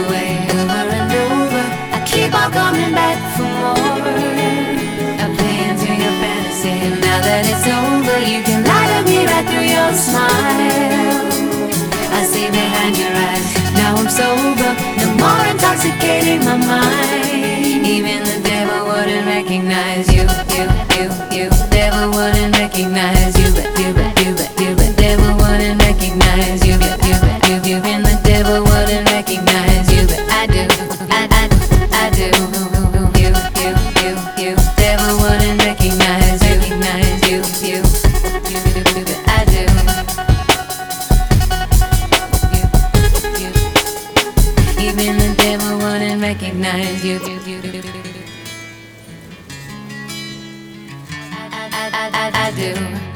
away over and over. I keep on coming back for more. I play into your fantasy, now that it's over, you can light up me right through your smile. I see behind your eyes. Now I'm sober, no more intoxicating my mind. Even the devil wouldn't recognize you. I, I, I, I do.